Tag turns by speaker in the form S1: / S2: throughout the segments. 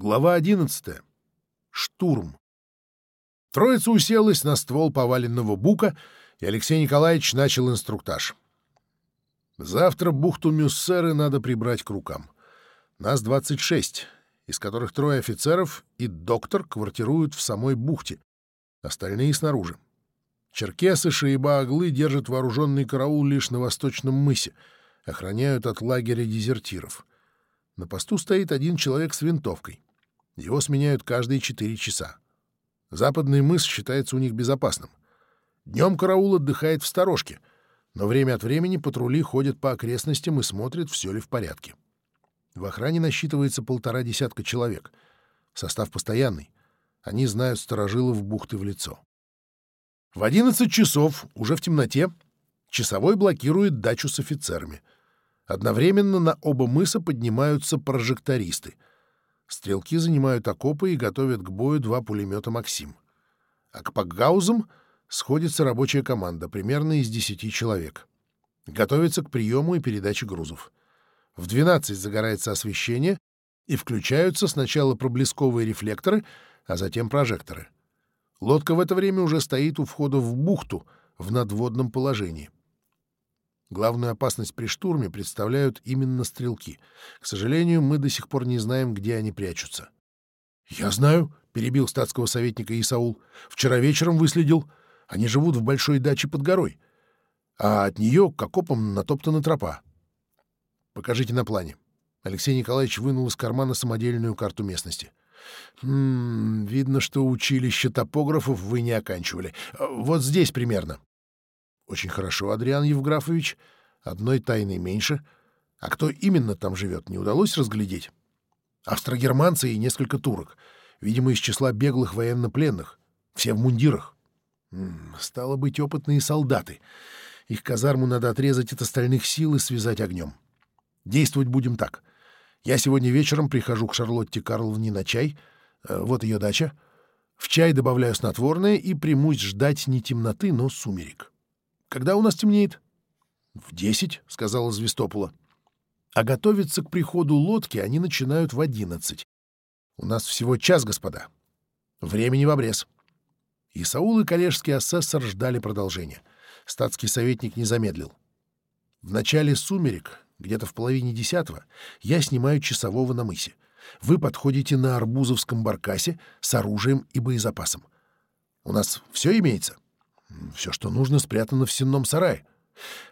S1: Глава 11. Штурм. Троица уселась на ствол поваленного бука, и Алексей Николаевич начал инструктаж. «Завтра бухту Мюссеры надо прибрать к рукам. Нас 26, из которых трое офицеров и доктор квартируют в самой бухте, остальные снаружи. Черкесы, шиеба, оглы держат вооруженный караул лишь на восточном мысе, охраняют от лагеря дезертиров. На посту стоит один человек с винтовкой. Его сменяют каждые четыре часа. Западный мыс считается у них безопасным. Днем караул отдыхает в сторожке, но время от времени патрули ходят по окрестностям и смотрят, все ли в порядке. В охране насчитывается полтора десятка человек. Состав постоянный. Они знают сторожилов бухты в лицо. В 11 часов, уже в темноте, часовой блокирует дачу с офицерами. Одновременно на оба мыса поднимаются прожектористы — Стрелки занимают окопы и готовят к бою два пулемета «Максим». А к пакгаузам сходится рабочая команда, примерно из десяти человек. Готовится к приему и передаче грузов. В 12 загорается освещение, и включаются сначала проблесковые рефлекторы, а затем прожекторы. Лодка в это время уже стоит у входа в бухту в надводном положении. Главную опасность при штурме представляют именно стрелки. К сожалению, мы до сих пор не знаем, где они прячутся. — Я знаю, — перебил статского советника Исаул. — Вчера вечером выследил. Они живут в большой даче под горой. А от нее к окопам натоптана тропа. — Покажите на плане. Алексей Николаевич вынул из кармана самодельную карту местности. Хм, видно, что училище топографов вы не оканчивали. Вот здесь примерно». Очень хорошо, Адриан Евграфович. Одной тайны меньше. А кто именно там живет, не удалось разглядеть? Австрогерманцы и несколько турок. Видимо, из числа беглых военнопленных. Все в мундирах. М -м, стало быть, опытные солдаты. Их казарму надо отрезать от остальных сил и связать огнем. Действовать будем так. Я сегодня вечером прихожу к Шарлотте Карловне на чай. Э, вот ее дача. В чай добавляю снотворное и примусь ждать не темноты, но сумерек. Когда у нас темнеет? В десять, сказала Звездопула. А готовиться к приходу лодки они начинают в одиннадцать. У нас всего час, господа. Времени в обрез. И Саул и коллежский асессор ждали продолжения. Статский советник не замедлил. В начале сумерек, где-то в половине десятого, я снимаю часового на мысе. Вы подходите на арбузовском баркасе с оружием и боезапасом. У нас все имеется?» Все, что нужно, спрятано в сенном сарае.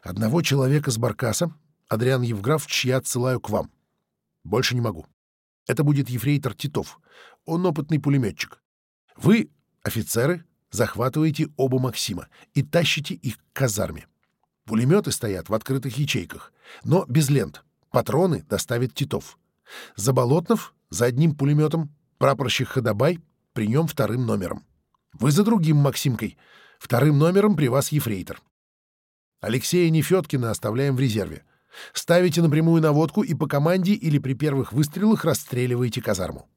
S1: Одного человека с Баркаса, Адриан Евграфович, я отсылаю к вам. Больше не могу. Это будет ефрейтор Титов. Он опытный пулеметчик. Вы, офицеры, захватываете оба Максима и тащите их к казарме. Пулеметы стоят в открытых ячейках, но без лент. Патроны доставит Титов. За Заболотнов за одним пулеметом, прапорщик Ходобай при нем вторым номером. Вы за другим Максимкой — Вторым номером при вас ефрейтор. Алексея Нефеткина оставляем в резерве. Ставите напрямую наводку и по команде или при первых выстрелах расстреливаете казарму.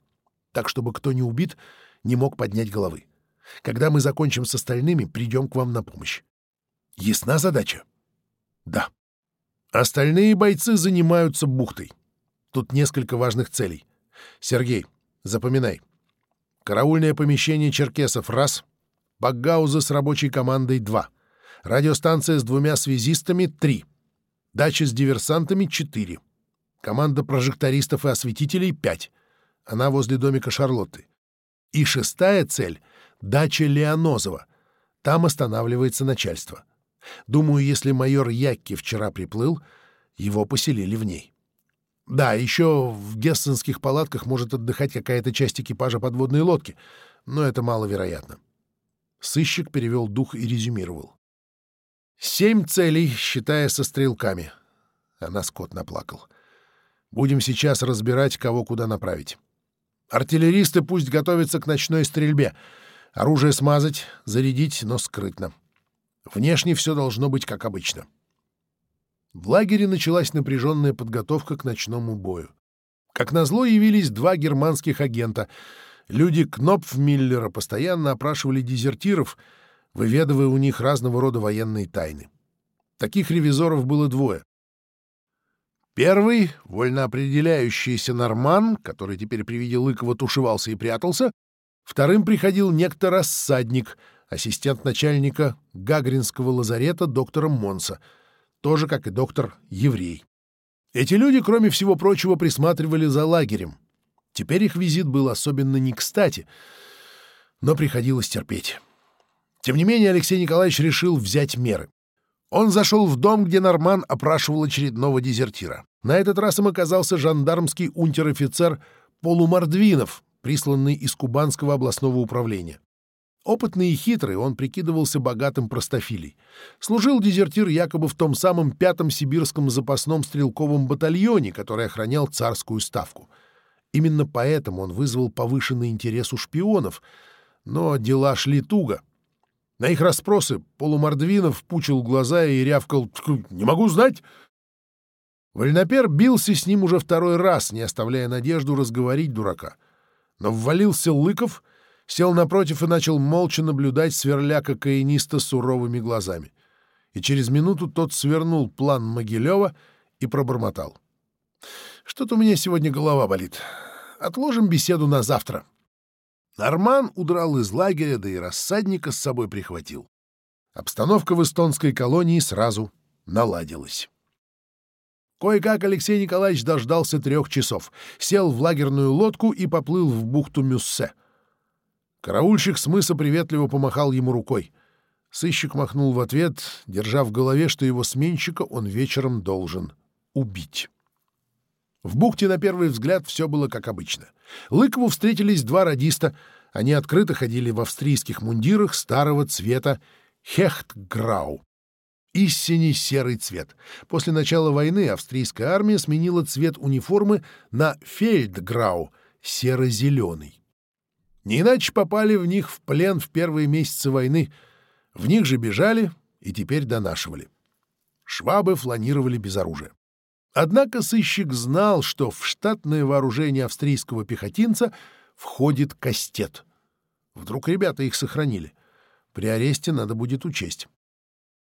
S1: Так, чтобы кто не убит, не мог поднять головы. Когда мы закончим с остальными, придем к вам на помощь. Ясна задача? Да. Остальные бойцы занимаются бухтой. Тут несколько важных целей. Сергей, запоминай. Караульное помещение черкесов — раз. Баггауза с рабочей командой — 2. Радиостанция с двумя связистами — 3. Дача с диверсантами — 4. Команда прожектористов и осветителей — 5. Она возле домика Шарлотты. И шестая цель — дача Леонозова. Там останавливается начальство. Думаю, если майор Якки вчера приплыл, его поселили в ней. Да, еще в гессенских палатках может отдыхать какая-то часть экипажа подводной лодки, но это маловероятно. Сыщик перевел дух и резюмировал. «Семь целей, считая со стрелками». Она скот наплакал. «Будем сейчас разбирать, кого куда направить. Артиллеристы пусть готовятся к ночной стрельбе. Оружие смазать, зарядить, но скрытно. Внешне все должно быть как обычно». В лагере началась напряженная подготовка к ночному бою. Как назло явились два германских агента — Люди Кнопф Миллера постоянно опрашивали дезертиров, выведывая у них разного рода военные тайны. Таких ревизоров было двое. Первый, вольно определяющийся норман, который теперь при виде Лыкова тушевался и прятался, вторым приходил некто рассадник, ассистент начальника Гагринского лазарета доктора Монса, тоже, как и доктор, еврей. Эти люди, кроме всего прочего, присматривали за лагерем — Теперь их визит был особенно не кстати, но приходилось терпеть. Тем не менее, Алексей Николаевич решил взять меры. Он зашел в дом, где Норман опрашивал очередного дезертира. На этот раз им оказался жандармский унтер-офицер Полумордвинов, присланный из Кубанского областного управления. Опытный и хитрый, он прикидывался богатым простофилей. Служил дезертир якобы в том самом пятом сибирском запасном стрелковом батальоне, который охранял царскую ставку. Именно поэтому он вызвал повышенный интерес у шпионов, но дела шли туго. На их расспросы Полумордвинов пучил глаза и рявкал «Не могу знать!». Вольнопер бился с ним уже второй раз, не оставляя надежду разговорить дурака. Но ввалился Лыков, сел напротив и начал молча наблюдать сверляка каиниста суровыми глазами. И через минуту тот свернул план Могилева и пробормотал. — что-то у меня сегодня голова болит. Отложим беседу на завтра». Норман удрал из лагеря, да и рассадника с собой прихватил. Обстановка в эстонской колонии сразу наладилась. Кое-как Алексей Николаевич дождался трех часов, сел в лагерную лодку и поплыл в бухту Мюссе. Караульщик с мыса приветливо помахал ему рукой. Сыщик махнул в ответ, держа в голове, что его сменщика он вечером должен убить. В бухте, на первый взгляд, все было как обычно. Лыкову встретились два радиста. Они открыто ходили в австрийских мундирах старого цвета хехтграу. Истине серый цвет. После начала войны австрийская армия сменила цвет униформы на фельдграу — серо-зеленый. Не иначе попали Однако сыщик знал, что в штатное вооружение австрийского пехотинца входит кастет. Вдруг ребята их сохранили. При аресте надо будет учесть.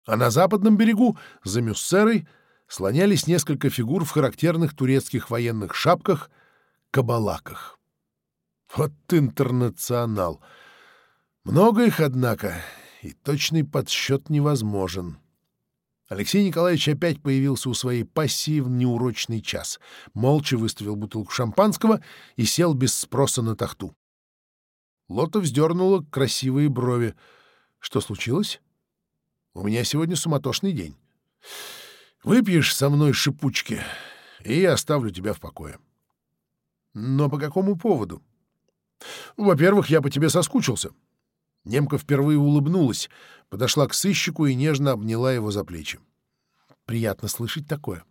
S1: А на западном берегу, за Мюссерой, слонялись несколько фигур в характерных турецких военных шапках — кабалаках. Вот интернационал! Много их, однако, и точный подсчет невозможен. — Алексей Николаевич опять появился у своей пассии в неурочный час, молча выставил бутылку шампанского и сел без спроса на тахту. Лота вздернула красивые брови. «Что случилось?» «У меня сегодня суматошный день. Выпьешь со мной шипучки, и я оставлю тебя в покое». «Но по какому поводу?» «Во-первых, я по тебе соскучился. Немка впервые улыбнулась, подошла к сыщику и нежно обняла его за плечи. Приятно слышать такое.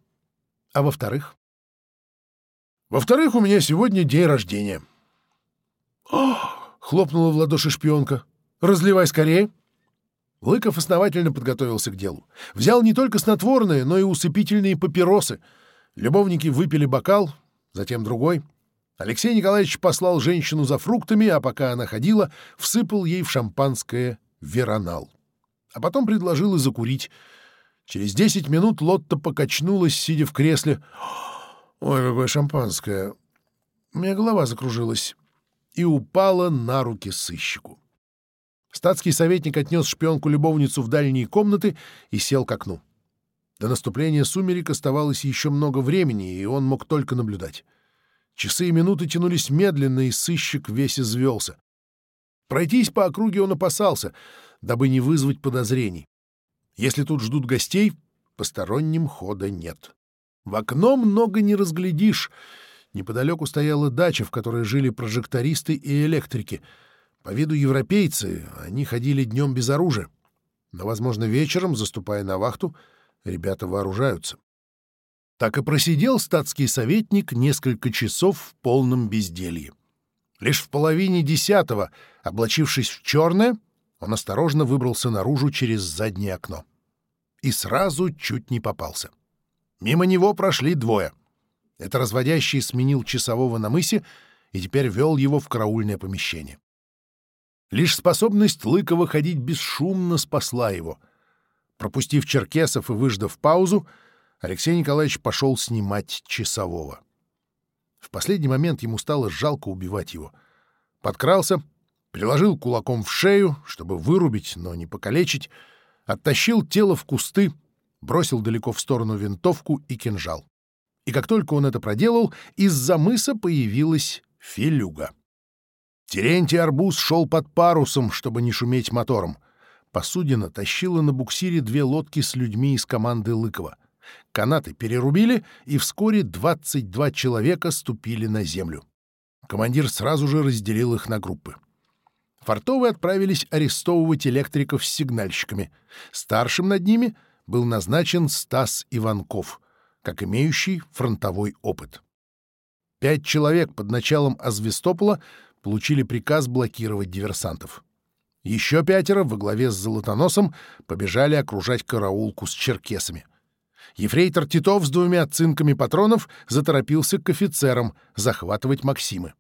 S1: А во-вторых? Во-вторых, у меня сегодня день рождения. О! хлопнула в ладоши шпионка. Разливай скорее. Лыков основательно подготовился к делу. Взял не только снотворные, но и усыпительные папиросы. Любовники выпили бокал, затем другой — Алексей Николаевич послал женщину за фруктами, а пока она ходила, всыпал ей в шампанское веронал. А потом предложил и закурить. Через десять минут Лотта покачнулась, сидя в кресле. «Ой, какое шампанское!» У меня голова закружилась и упала на руки сыщику. Статский советник отнес шпионку-любовницу в дальние комнаты и сел к окну. До наступления сумерек оставалось еще много времени, и он мог только наблюдать. Часы и минуты тянулись медленно, и сыщик весь извелся. Пройтись по округе он опасался, дабы не вызвать подозрений. Если тут ждут гостей, посторонним хода нет. В окно много не разглядишь. Неподалеку стояла дача, в которой жили прожектористы и электрики. По виду европейцы, они ходили днем без оружия. Но, возможно, вечером, заступая на вахту, ребята вооружаются. Так и просидел статский советник несколько часов в полном безделье. Лишь в половине десятого, облачившись в черное, он осторожно выбрался наружу через заднее окно. И сразу чуть не попался. Мимо него прошли двое. Это разводящий сменил часового на мысе и теперь вел его в караульное помещение. Лишь способность Лыкова ходить бесшумно спасла его. Пропустив черкесов и выждав паузу, — Алексей Николаевич пошел снимать часового. В последний момент ему стало жалко убивать его. Подкрался, приложил кулаком в шею, чтобы вырубить, но не покалечить, оттащил тело в кусты, бросил далеко в сторону винтовку и кинжал. И как только он это проделал, из-за мыса появилась филюга. Терентий Арбуз шел под парусом, чтобы не шуметь мотором. Посудина тащила на буксире две лодки с людьми из команды Лыкова — Канаты перерубили, и вскоре 22 человека ступили на землю. Командир сразу же разделил их на группы. Фартовые отправились арестовывать электриков с сигнальщиками. Старшим над ними был назначен Стас Иванков, как имеющий фронтовой опыт. Пять человек под началом Азвестопола получили приказ блокировать диверсантов. Еще пятеро во главе с Золотоносом побежали окружать караулку с черкесами — Ефрейтор Титов с двумя цинками патронов заторопился к офицерам захватывать Максимы.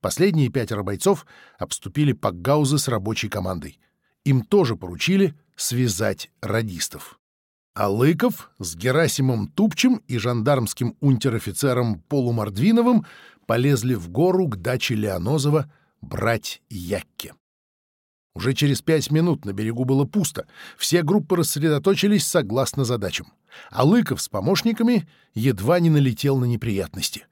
S1: Последние пятеро бойцов обступили Пакгаузы с рабочей командой. Им тоже поручили связать радистов. А Лыков с Герасимом Тупчем и жандармским унтер-офицером Полумордвиновым полезли в гору к даче Леонозова брать Якки. Уже через пять минут на берегу было пусто, все группы рассредоточились согласно задачам. А Лыков с помощниками едва не налетел на неприятности.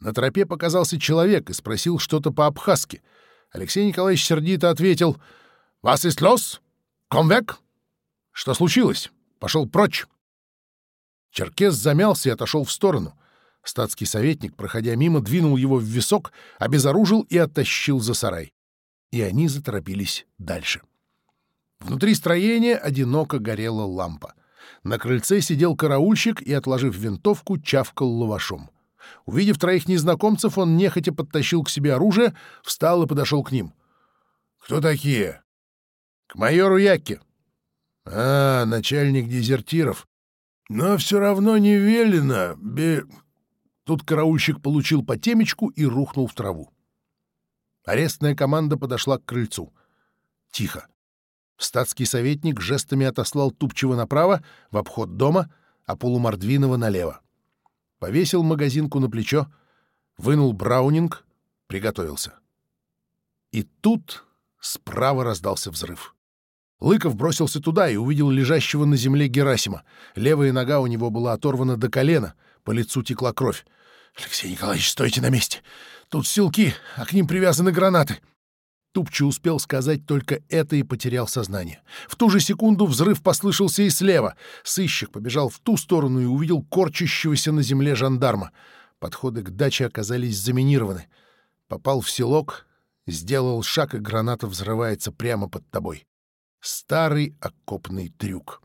S1: На тропе показался человек и спросил что-то по-абхазски. Алексей Николаевич сердито ответил «Вас есть лос? Комвек?» «Что случилось? Пошел прочь!» Черкес замялся и отошел в сторону. Статский советник, проходя мимо, двинул его в висок, обезоружил и оттащил за сарай и они заторопились дальше. Внутри строения одиноко горела лампа. На крыльце сидел караульщик и, отложив винтовку, чавкал лавашом. Увидев троих незнакомцев, он нехотя подтащил к себе оружие, встал и подошел к ним. «Кто такие?» «К майору Якке». «А, начальник дезертиров. Но все равно не велено. Бе...» Тут караульщик получил по темечку и рухнул в траву. Арестная команда подошла к крыльцу. Тихо. Статский советник жестами отослал Тупчева направо, в обход дома, а Полумордвинова налево. Повесил магазинку на плечо, вынул браунинг, приготовился. И тут справа раздался взрыв. Лыков бросился туда и увидел лежащего на земле Герасима. Левая нога у него была оторвана до колена, по лицу текла кровь. Алексей Николаевич, стойте на месте. Тут силки, а к ним привязаны гранаты. Тупчи успел сказать только это и потерял сознание. В ту же секунду взрыв послышался и слева. Сыщик побежал в ту сторону и увидел корчащегося на земле жандарма. Подходы к даче оказались заминированы. Попал в селок, сделал шаг, и граната взрывается прямо под тобой. Старый окопный трюк.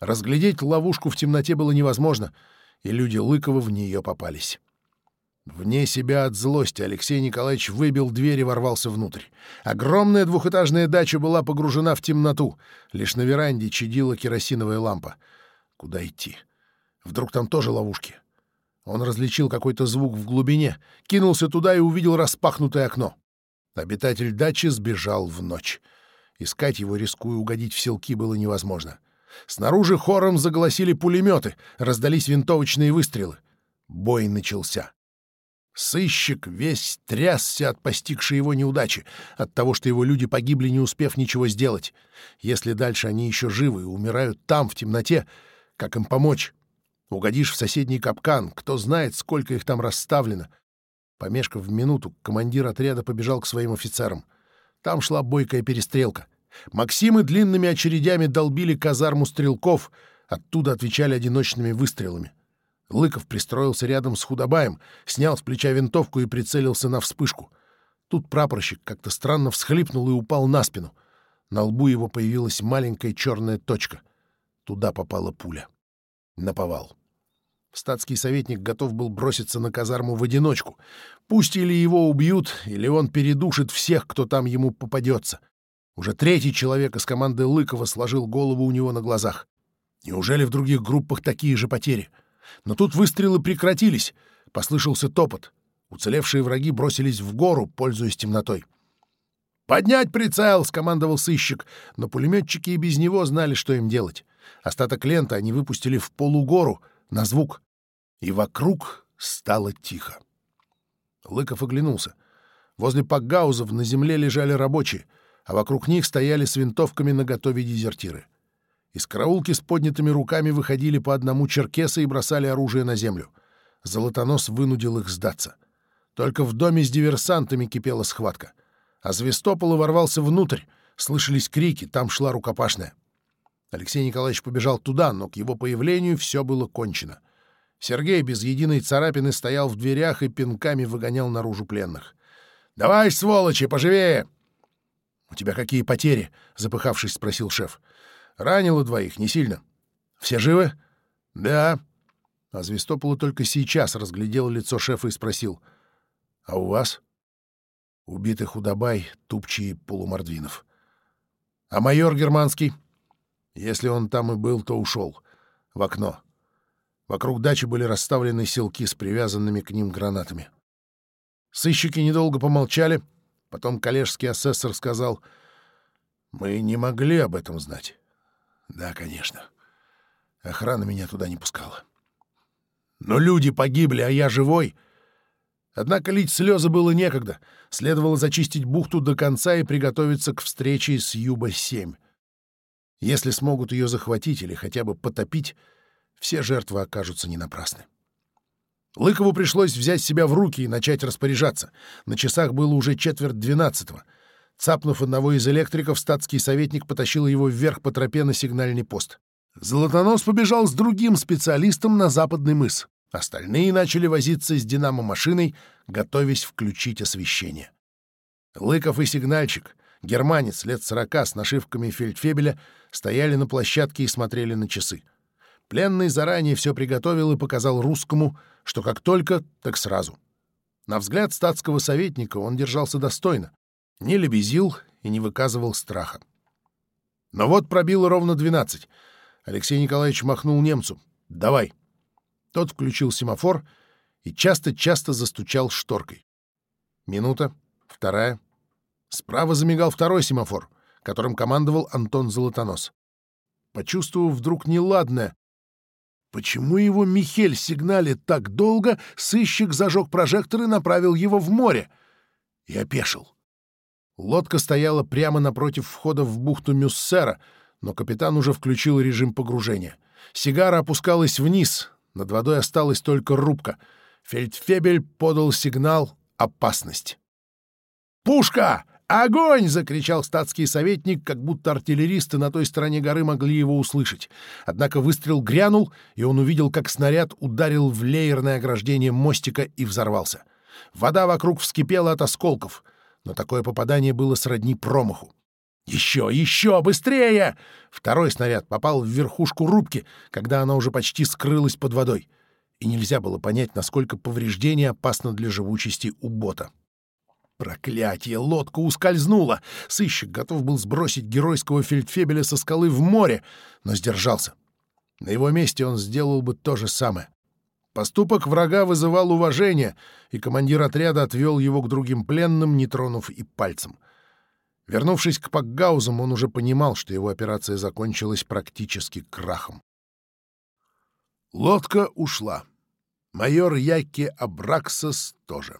S1: Разглядеть ловушку в темноте было невозможно, и люди Лыкова в нее попались. Вне себя от злости Алексей Николаевич выбил дверь и ворвался внутрь. Огромная двухэтажная дача была погружена в темноту. Лишь на веранде чадила керосиновая лампа. Куда идти? Вдруг там тоже ловушки? Он различил какой-то звук в глубине, кинулся туда и увидел распахнутое окно. Обитатель дачи сбежал в ночь. Искать его, рискуя угодить в селки, было невозможно. Снаружи хором заголосили пулеметы, раздались винтовочные выстрелы. Бой начался. Сыщик весь трясся от постигшей его неудачи, от того, что его люди погибли, не успев ничего сделать. Если дальше они еще живы и умирают там, в темноте, как им помочь? Угодишь в соседний капкан, кто знает, сколько их там расставлено. Помешкав в минуту, командир отряда побежал к своим офицерам. Там шла бойкая перестрелка. Максимы длинными очередями долбили казарму стрелков, оттуда отвечали одиночными выстрелами. Лыков пристроился рядом с худобаем, снял с плеча винтовку и прицелился на вспышку. Тут прапорщик как-то странно всхлипнул и упал на спину. На лбу его появилась маленькая черная точка. Туда попала пуля. Наповал. Статский советник готов был броситься на казарму в одиночку. Пусть или его убьют, или он передушит всех, кто там ему попадется. Уже третий человек из команды Лыкова сложил голову у него на глазах. Неужели в других группах такие же потери? — но тут выстрелы прекратились. Послышался топот. Уцелевшие враги бросились в гору, пользуясь темнотой. «Поднять прицел!» — скомандовал сыщик, но пулеметчики и без него знали, что им делать. Остаток ленты они выпустили в полугору на звук, и вокруг стало тихо. Лыков оглянулся. Возле Пакгаузов на земле лежали рабочие, а вокруг них стояли с винтовками наготове дезертиры. Из караулки с поднятыми руками выходили по одному черкесы и бросали оружие на землю. Золотонос вынудил их сдаться. Только в доме с диверсантами кипела схватка. А Звестопола ворвался внутрь. Слышались крики, там шла рукопашная. Алексей Николаевич побежал туда, но к его появлению все было кончено. Сергей без единой царапины стоял в дверях и пинками выгонял наружу пленных. «Давай, сволочи, поживее!» «У тебя какие потери?» — запыхавшись, спросил шеф. Ранило двоих, не сильно. Все живы? Да. А Звестополу только сейчас разглядел лицо шефа и спросил. А у вас? Убиты Худобай, Тупчий и Полумордвинов. А майор германский? Если он там и был, то ушел. В окно. Вокруг дачи были расставлены селки с привязанными к ним гранатами. Сыщики недолго помолчали. Потом коллежский асессор сказал, «Мы не могли об этом знать. Да, конечно. Охрана меня туда не пускала. Но люди погибли, а я живой. Однако лить слезы было некогда. Следовало зачистить бухту до конца и приготовиться к встрече с Юба-7. Если смогут ее захватить или хотя бы потопить, все жертвы окажутся не напрасны. Лыкову пришлось взять себя в руки и начать распоряжаться. На часах было уже четверть двенадцатого — Цапнув одного из электриков, статский советник потащил его вверх по тропе на сигнальный пост. Золотонос побежал с другим специалистом на западный мыс. Остальные начали возиться с динамо-машиной, готовясь включить освещение. Лыков и сигнальщик, германец лет сорока с нашивками фельдфебеля, стояли на площадке и смотрели на часы. Пленный заранее все приготовил и показал русскому, что как только, так сразу. На взгляд статского советника он держался достойно, не лебезил и не выказывал страха. Но вот пробило ровно 12. Алексей Николаевич махнул немцу. «Давай!» Тот включил семафор и часто-часто застучал шторкой. Минута, вторая. Справа замигал второй семафор, которым командовал Антон Золотонос. Почувствовав вдруг неладное, почему его Михель сигналит так долго, сыщик зажег прожектор и направил его в море. Я опешил. Лодка стояла прямо напротив входа в бухту Мюссера, но капитан уже включил режим погружения. Сигара опускалась вниз, над водой осталась только рубка. Фельдфебель подал сигнал «Опасность». «Пушка! Огонь!» — закричал статский советник, как будто артиллеристы на той стороне горы могли его услышать. Однако выстрел грянул, и он увидел, как снаряд ударил в леерное ограждение мостика и взорвался. Вода вокруг вскипела от осколков — но такое попадание было сродни промаху. «Еще, еще, быстрее!» Второй снаряд попал в верхушку рубки, когда она уже почти скрылась под водой, и нельзя было понять, насколько повреждение опасно для живучести у бота. Проклятие! Лодка ускользнула! Сыщик готов был сбросить геройского фельдфебеля со скалы в море, но сдержался. На его месте он сделал бы то же самое. Поступок врага вызывал уважение, и командир отряда отвел его к другим пленным, не тронув и пальцем. Вернувшись к Пакгаузам, он уже понимал, что его операция закончилась практически крахом. Лодка ушла. Майор Яки Абраксас тоже.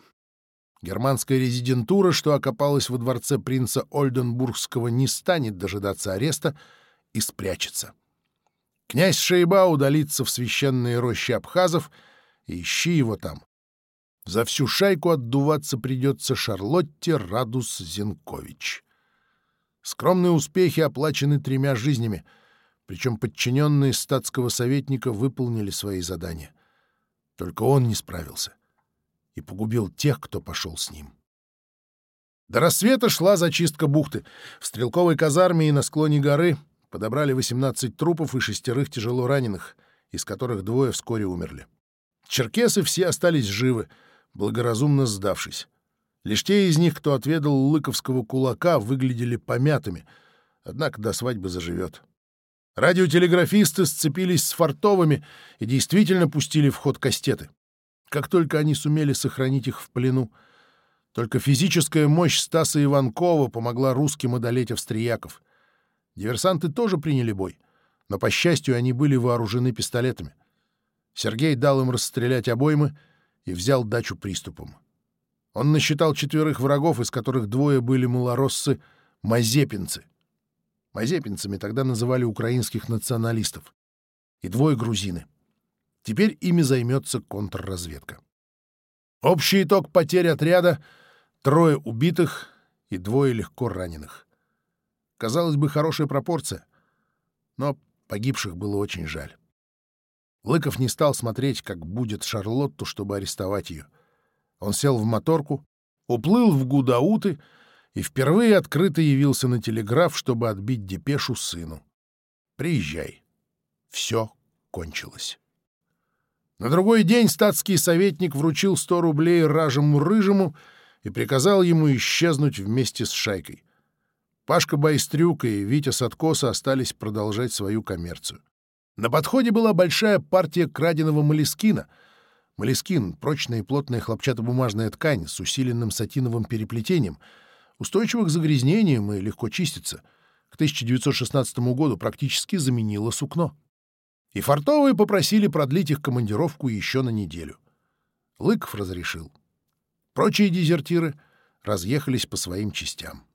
S1: Германская резидентура, что окопалась во дворце принца Ольденбургского, не станет дожидаться ареста и спрячется. Князь Шейба удалится в священные рощи Абхазов, и ищи его там. За всю шайку отдуваться придется Шарлотте Радус Зенкович. Скромные успехи оплачены тремя жизнями, причем подчиненные статского советника выполнили свои задания. Только он не справился и погубил тех, кто пошел с ним. До рассвета шла зачистка бухты. В стрелковой казарме и на склоне горы — подобрали 18 трупов и шестерых тяжело раненых, из которых двое вскоре умерли. Черкесы все остались живы, благоразумно сдавшись. Лишь те из них, кто отведал лыковского кулака, выглядели помятыми, однако до свадьбы заживет. Радиотелеграфисты сцепились с фартовыми и действительно пустили в ход кастеты. Как только они сумели сохранить их в плену, только физическая мощь Стаса Иванкова помогла русским одолеть австрияков. Диверсанты тоже приняли бой, но, по счастью, они были вооружены пистолетами. Сергей дал им расстрелять обоймы и взял дачу приступом. Он насчитал четверых врагов, из которых двое были малороссы — мазепинцы. Мазепинцами тогда называли украинских националистов. И двое грузины. Теперь ими займется контрразведка. Общий итог потерь отряда — трое убитых и двое легко раненых казалось бы, хорошая пропорция. Но погибших было очень жаль. Лыков не стал смотреть, как будет Шарлотту, чтобы арестовать ее. Он сел в моторку, уплыл в Гудауты и впервые открыто явился на телеграф, чтобы отбить депешу сыну. «Приезжай». Все кончилось. На другой день статский советник вручил 100 рублей Ражему Рыжему и приказал ему исчезнуть вместе с шайкой. Пашка Бай и Трюкой, Витя Садкоса остались продолжать свою коммерцию. На подходе была большая партия краденого молескина. Молескин — прочная и плотная хлопчатобумажная ткань с усиленным сатиновым переплетением, устойчива к загрязнениям и легко чистится. К 1916 году практически заменила сукно. И фартовые попросили продлить их командировку еще на неделю. Лыков разрешил. Прочие дезертиры разъехались по своим частям.